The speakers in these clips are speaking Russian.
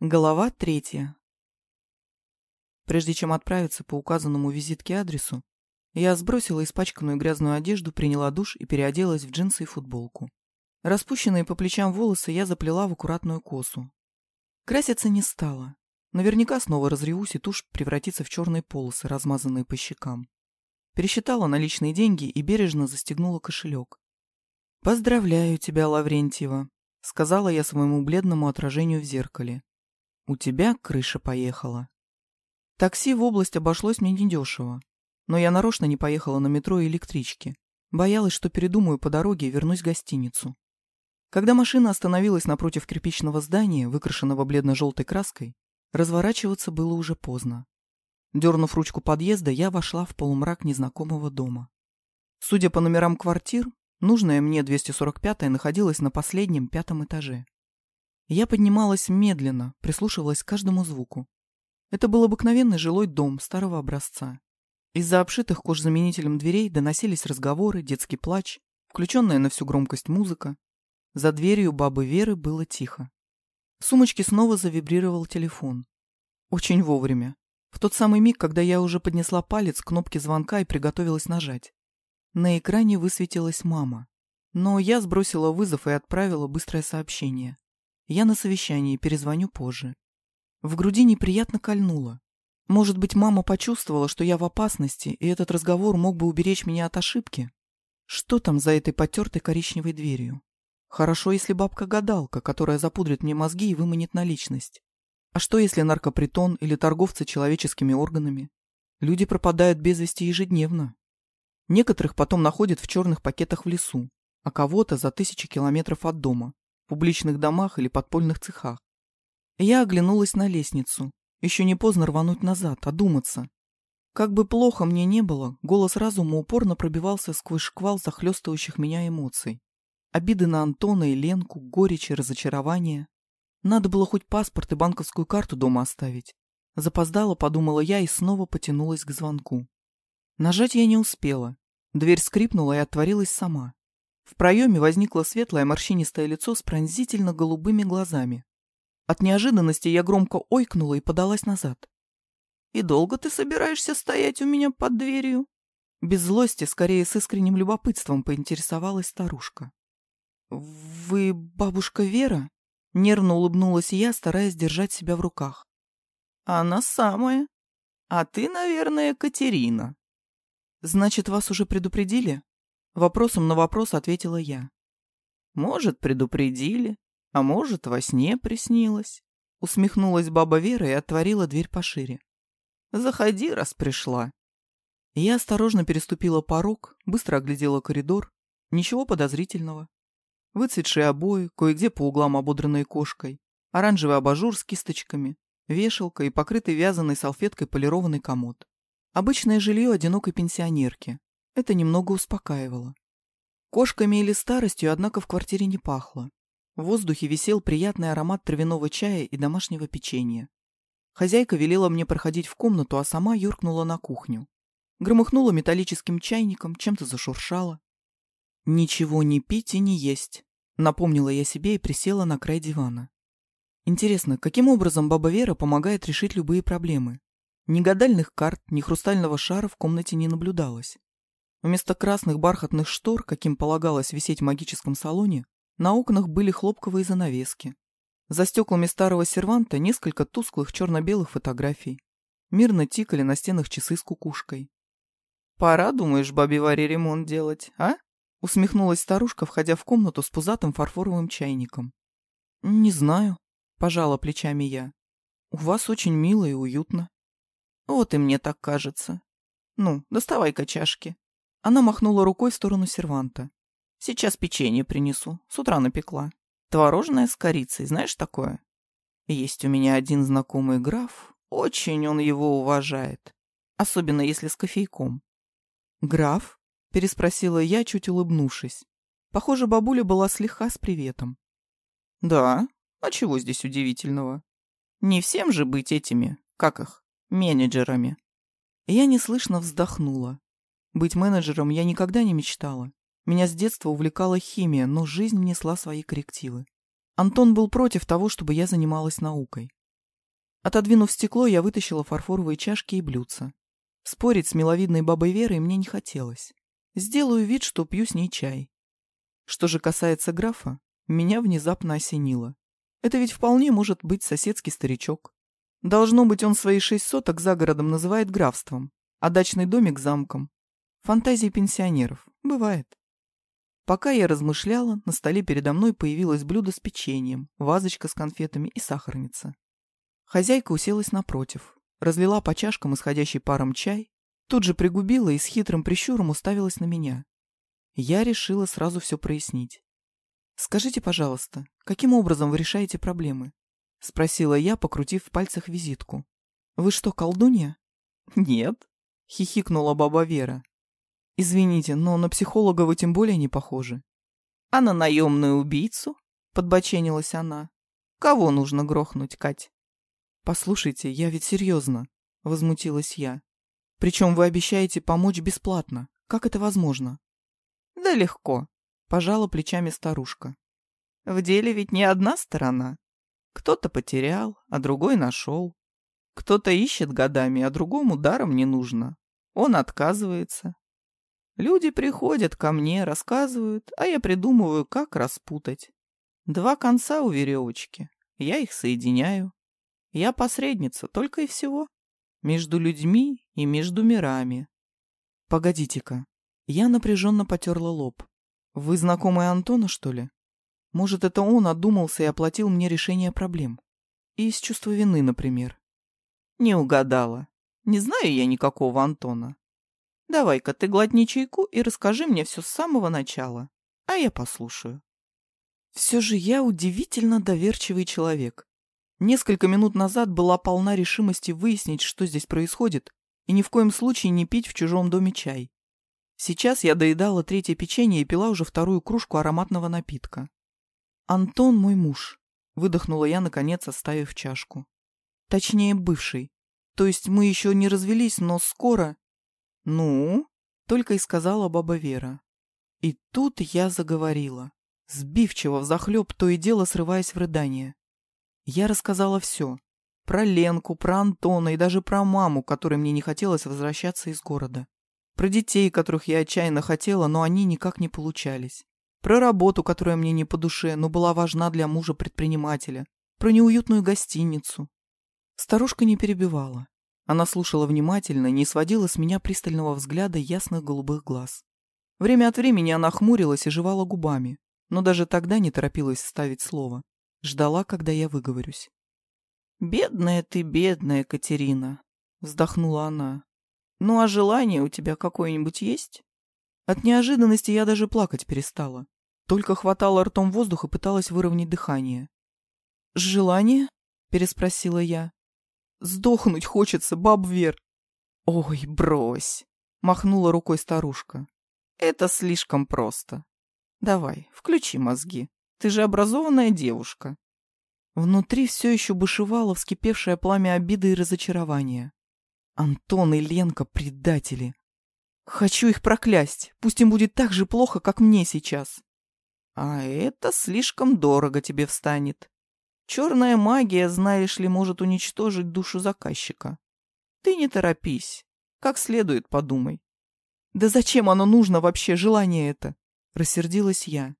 Глава третья. Прежде чем отправиться по указанному визитке адресу, я сбросила испачканную грязную одежду, приняла душ и переоделась в джинсы и футболку. Распущенные по плечам волосы я заплела в аккуратную косу. Краситься не стала. Наверняка снова разревусь, и тушь превратится в черные полосы, размазанные по щекам. Пересчитала наличные деньги и бережно застегнула кошелек. «Поздравляю тебя, Лаврентьева», — сказала я своему бледному отражению в зеркале. У тебя крыша поехала. Такси в область обошлось мне недешево. Но я нарочно не поехала на метро и электричке. Боялась, что передумаю по дороге и вернусь в гостиницу. Когда машина остановилась напротив кирпичного здания, выкрашенного бледно-желтой краской, разворачиваться было уже поздно. Дернув ручку подъезда, я вошла в полумрак незнакомого дома. Судя по номерам квартир, нужная мне 245-я находилась на последнем пятом этаже. Я поднималась медленно, прислушивалась к каждому звуку. Это был обыкновенный жилой дом старого образца. Из-за обшитых кожзаменителем дверей доносились разговоры, детский плач, включенная на всю громкость музыка. За дверью бабы Веры было тихо. В сумочке снова завибрировал телефон. Очень вовремя. В тот самый миг, когда я уже поднесла палец к кнопке звонка и приготовилась нажать. На экране высветилась мама. Но я сбросила вызов и отправила быстрое сообщение. Я на совещании, перезвоню позже. В груди неприятно кольнуло. Может быть, мама почувствовала, что я в опасности, и этот разговор мог бы уберечь меня от ошибки? Что там за этой потертой коричневой дверью? Хорошо, если бабка-гадалка, которая запудрит мне мозги и выманит наличность. А что, если наркопритон или торговцы человеческими органами? Люди пропадают без вести ежедневно. Некоторых потом находят в черных пакетах в лесу, а кого-то за тысячи километров от дома, публичных домах или подпольных цехах. Я оглянулась на лестницу. Еще не поздно рвануть назад, одуматься. Как бы плохо мне не было, голос разума упорно пробивался сквозь шквал захлестывающих меня эмоций. Обиды на Антона и Ленку, горечь и разочарование. Надо было хоть паспорт и банковскую карту дома оставить. Запоздала, подумала я и снова потянулась к звонку. Нажать я не успела. Дверь скрипнула и отворилась сама. В проеме возникло светлое морщинистое лицо с пронзительно голубыми глазами. От неожиданности я громко ойкнула и подалась назад. «И долго ты собираешься стоять у меня под дверью?» Без злости, скорее с искренним любопытством, поинтересовалась старушка. «Вы бабушка Вера?» Нервно улыбнулась я, стараясь держать себя в руках. «Она самая. А ты, наверное, Катерина». «Значит, вас уже предупредили?» Вопросом на вопрос ответила я. «Может, предупредили, а может, во сне приснилось». Усмехнулась баба Вера и отворила дверь пошире. «Заходи, раз пришла». Я осторожно переступила порог, быстро оглядела коридор. Ничего подозрительного. Выцветшие обои, кое-где по углам ободранные кошкой, оранжевый абажур с кисточками, вешалка и покрытый вязаной салфеткой полированный комод. Обычное жилье одинокой пенсионерки, это немного успокаивало. Кошками или старостью, однако, в квартире не пахло. В воздухе висел приятный аромат травяного чая и домашнего печенья. Хозяйка велела мне проходить в комнату, а сама юркнула на кухню. Громыхнула металлическим чайником, чем-то зашуршала. «Ничего не пить и не есть», — напомнила я себе и присела на край дивана. Интересно, каким образом баба Вера помогает решить любые проблемы? Ни гадальных карт, ни хрустального шара в комнате не наблюдалось. Вместо красных бархатных штор, каким полагалось висеть в магическом салоне, на окнах были хлопковые занавески. За стеклами старого серванта несколько тусклых черно-белых фотографий. Мирно тикали на стенах часы с кукушкой. «Пора, думаешь, бабе Варе ремонт делать, а?» Усмехнулась старушка, входя в комнату с пузатым фарфоровым чайником. «Не знаю», — пожала плечами я. «У вас очень мило и уютно». «Вот и мне так кажется. Ну, доставай-ка чашки». Она махнула рукой в сторону серванта. «Сейчас печенье принесу. С утра напекла. Творожное с корицей, знаешь такое? Есть у меня один знакомый граф. Очень он его уважает. Особенно если с кофейком». «Граф?» — переспросила я, чуть улыбнувшись. Похоже, бабуля была слегка с приветом. «Да? А чего здесь удивительного? Не всем же быть этими, как их, менеджерами». Я неслышно вздохнула. Быть менеджером я никогда не мечтала. Меня с детства увлекала химия, но жизнь внесла свои коррективы. Антон был против того, чтобы я занималась наукой. Отодвинув стекло, я вытащила фарфоровые чашки и блюдца. Спорить с миловидной бабой Верой мне не хотелось. Сделаю вид, что пью с ней чай. Что же касается графа, меня внезапно осенило. Это ведь вполне может быть соседский старичок. Должно быть, он свои шесть соток за городом называет графством, а дачный домик замком. Фантазии пенсионеров. Бывает. Пока я размышляла, на столе передо мной появилось блюдо с печеньем, вазочка с конфетами и сахарница. Хозяйка уселась напротив, разлила по чашкам исходящий паром чай, тут же пригубила и с хитрым прищуром уставилась на меня. Я решила сразу все прояснить. «Скажите, пожалуйста, каким образом вы решаете проблемы?» — спросила я, покрутив в пальцах визитку. «Вы что, колдунья?» «Нет», — хихикнула баба Вера. «Извините, но на психолога вы тем более не похожи». «А на наемную убийцу?» — подбоченилась она. «Кого нужно грохнуть, Кать?» «Послушайте, я ведь серьезно», — возмутилась я. «Причем вы обещаете помочь бесплатно. Как это возможно?» «Да легко», — пожала плечами старушка. «В деле ведь не одна сторона. Кто-то потерял, а другой нашел. Кто-то ищет годами, а другому даром не нужно. Он отказывается. Люди приходят ко мне, рассказывают, а я придумываю, как распутать. Два конца у веревочки. Я их соединяю. Я посредница, только и всего. Между людьми и между мирами. Погодите-ка. Я напряженно потерла лоб. Вы знакомая Антона, что ли? Может, это он одумался и оплатил мне решение проблем? И из чувства вины, например. Не угадала. Не знаю я никакого Антона. Давай-ка ты глотни чайку и расскажи мне все с самого начала, а я послушаю. Все же я удивительно доверчивый человек. Несколько минут назад была полна решимости выяснить, что здесь происходит, и ни в коем случае не пить в чужом доме чай. Сейчас я доедала третье печенье и пила уже вторую кружку ароматного напитка. «Антон мой муж», — выдохнула я, наконец, оставив чашку. «Точнее, бывший. То есть мы еще не развелись, но скоро...» «Ну?» — только и сказала баба Вера. И тут я заговорила, сбивчиво взахлеб, то и дело срываясь в рыдание. Я рассказала все. Про Ленку, про Антона и даже про маму, которой мне не хотелось возвращаться из города. Про детей, которых я отчаянно хотела, но они никак не получались. Про работу, которая мне не по душе, но была важна для мужа-предпринимателя. Про неуютную гостиницу. Старушка не перебивала. Она слушала внимательно, не сводила с меня пристального взгляда ясных голубых глаз. Время от времени она хмурилась и жевала губами, но даже тогда не торопилась ставить слово. Ждала, когда я выговорюсь. «Бедная ты, бедная Катерина!» — вздохнула она. «Ну а желание у тебя какое-нибудь есть?» От неожиданности я даже плакать перестала. Только хватала ртом воздух и пыталась выровнять дыхание. «Желание?» — переспросила я. «Сдохнуть хочется, баб Вер». «Ой, брось!» — махнула рукой старушка. «Это слишком просто. Давай, включи мозги. Ты же образованная девушка». Внутри все еще бушевало вскипевшее пламя обиды и разочарования. Антон и Ленка — предатели. Хочу их проклясть. Пусть им будет так же плохо, как мне сейчас. А это слишком дорого тебе встанет. Черная магия, знаешь ли, может уничтожить душу заказчика. Ты не торопись. Как следует подумай. Да зачем оно нужно вообще, желание это? Рассердилась я.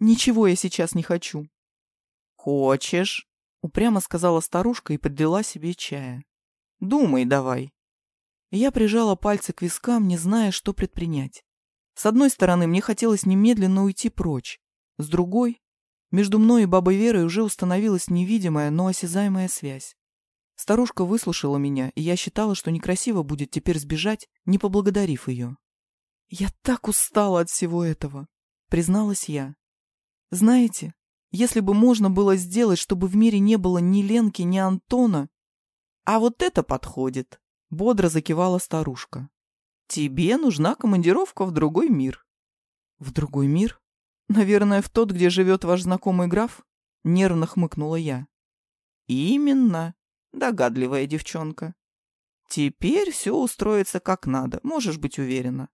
Ничего я сейчас не хочу. Хочешь? Упрямо сказала старушка и подлила себе чая. Думай давай. Я прижала пальцы к вискам, не зная, что предпринять. С одной стороны, мне хотелось немедленно уйти прочь, с другой, между мной и бабой Верой уже установилась невидимая, но осязаемая связь. Старушка выслушала меня, и я считала, что некрасиво будет теперь сбежать, не поблагодарив ее. «Я так устала от всего этого», — призналась я. «Знаете, если бы можно было сделать, чтобы в мире не было ни Ленки, ни Антона...» «А вот это подходит», — бодро закивала старушка. «Тебе нужна командировка в другой мир». «В другой мир?» «Наверное, в тот, где живет ваш знакомый граф?» — нервно хмыкнула я. «Именно, догадливая девчонка. Теперь все устроится как надо, можешь быть уверена».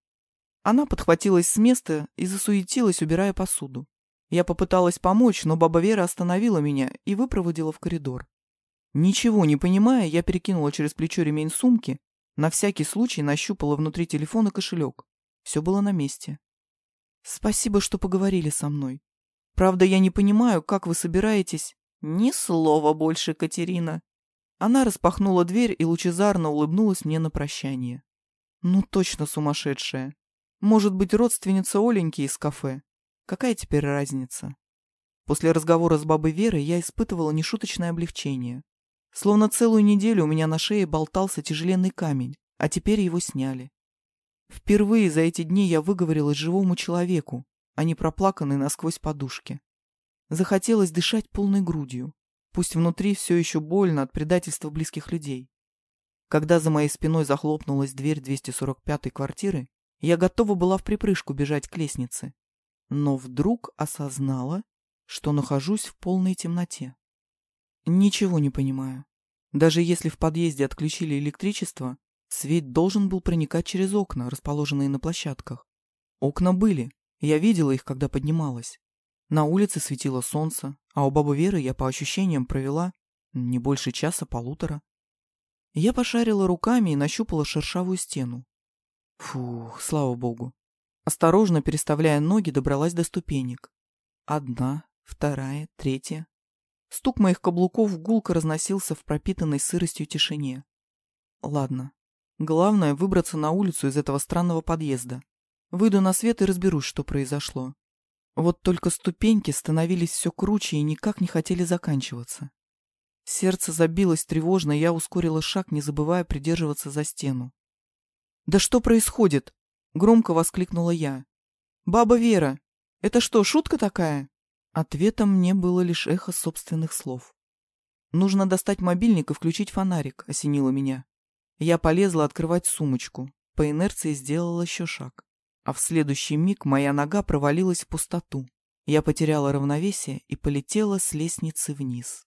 Она подхватилась с места и засуетилась, убирая посуду. Я попыталась помочь, но баба Вера остановила меня и выпроводила в коридор. Ничего не понимая, я перекинула через плечо ремень сумки, на всякий случай нащупала внутри телефона кошелек. Все было на месте. Спасибо, что поговорили со мной. Правда, я не понимаю, как вы собираетесь... Ни слова больше, Катерина. Она распахнула дверь и лучезарно улыбнулась мне на прощание. Ну, точно сумасшедшая. Может быть, родственница Оленьки из кафе. Какая теперь разница? После разговора с бабой Верой я испытывала нешуточное облегчение. Словно целую неделю у меня на шее болтался тяжеленный камень, а теперь его сняли. Впервые за эти дни я выговорилась живому человеку, а не проплаканной насквозь подушке. Захотелось дышать полной грудью, пусть внутри все еще больно от предательства близких людей. Когда за моей спиной захлопнулась дверь 245-й квартиры, я готова была в припрыжку бежать к лестнице, но вдруг осознала, что нахожусь в полной темноте. Ничего не понимаю. Даже если в подъезде отключили электричество, свет должен был проникать через окна, расположенные на площадках. Окна были, я видела их, когда поднималась. На улице светило солнце, а у бабы Веры я по ощущениям провела не больше часа-полутора. Я пошарила руками и нащупала шершавую стену. Фух, слава богу. Осторожно переставляя ноги, добралась до ступенек. Одна, вторая, третья. Стук моих каблуков гулко разносился в пропитанной сыростью тишине. Ладно. Главное — выбраться на улицу из этого странного подъезда. Выйду на свет и разберусь, что произошло. Вот только ступеньки становились все круче и никак не хотели заканчиваться. Сердце забилось тревожно, и я ускорила шаг, не забывая придерживаться за стену. «Да что происходит?» — громко воскликнула я. «Баба Вера, это что, шутка такая?» Ответом мне было лишь эхо собственных слов. «Нужно достать мобильник и включить фонарик», — осенило меня. Я полезла открывать сумочку, по инерции сделала еще шаг. А в следующий миг моя нога провалилась в пустоту. Я потеряла равновесие и полетела с лестницы вниз.